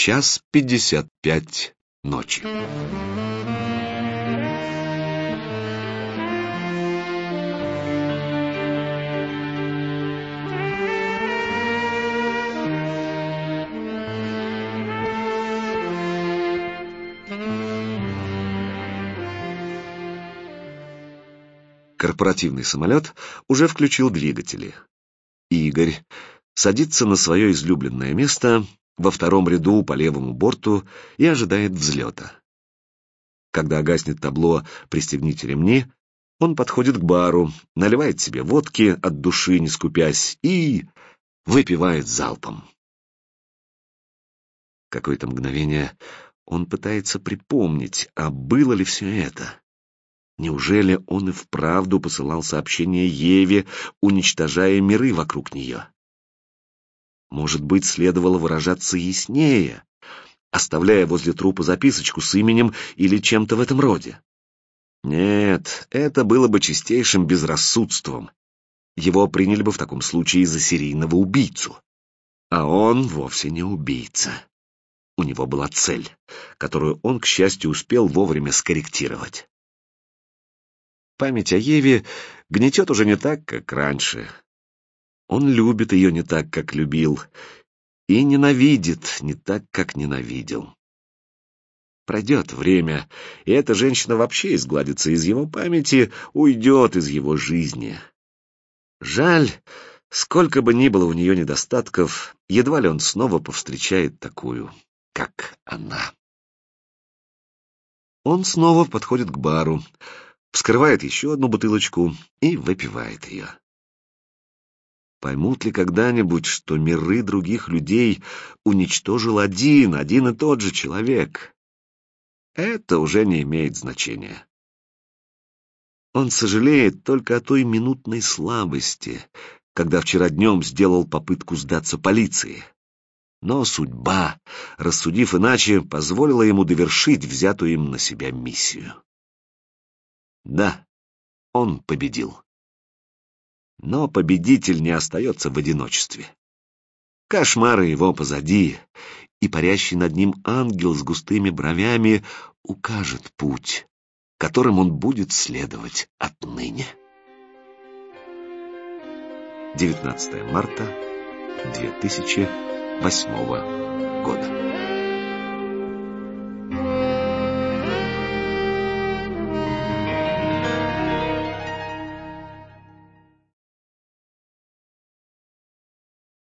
Час пятьдесят пять ночи. Корпоративный самолет уже включил двигатели. Игорь садится на свое излюбленное место во втором ряду по левому борту и ожидает взлета. Когда гаснет табло «Пристегните ремни», он подходит к бару, наливает себе водки от души, не скупясь, и выпивает залпом. Какое-то мгновение он пытается припомнить, а было ли все это. Неужели он и вправду посылал сообщение Еве, уничтожая миры вокруг нее? Может быть, следовало выражаться яснее, оставляя возле трупа записочку с именем или чем-то в этом роде? Нет, это было бы чистейшим безрассудством. Его приняли бы в таком случае за серийного убийцу. А он вовсе не убийца. У него была цель, которую он, к счастью, успел вовремя скорректировать. Память о Еве гнетет уже не так, как раньше. Он любит ее не так, как любил, и ненавидит не так, как ненавидел. Пройдет время, и эта женщина вообще изгладится из его памяти, уйдет из его жизни. Жаль, сколько бы ни было у нее недостатков, едва ли он снова повстречает такую, как она. Он снова подходит к бару вскрывает еще одну бутылочку и выпивает ее. Поймут ли когда-нибудь, что миры других людей уничтожил один, один и тот же человек? Это уже не имеет значения. Он сожалеет только о той минутной слабости, когда вчера днем сделал попытку сдаться полиции. Но судьба, рассудив иначе, позволила ему довершить взятую им на себя миссию. Да, он победил. Но победитель не остается в одиночестве. Кошмары его позади, и парящий над ним ангел с густыми бровями укажет путь, которым он будет следовать отныне. 19 марта 2008 года.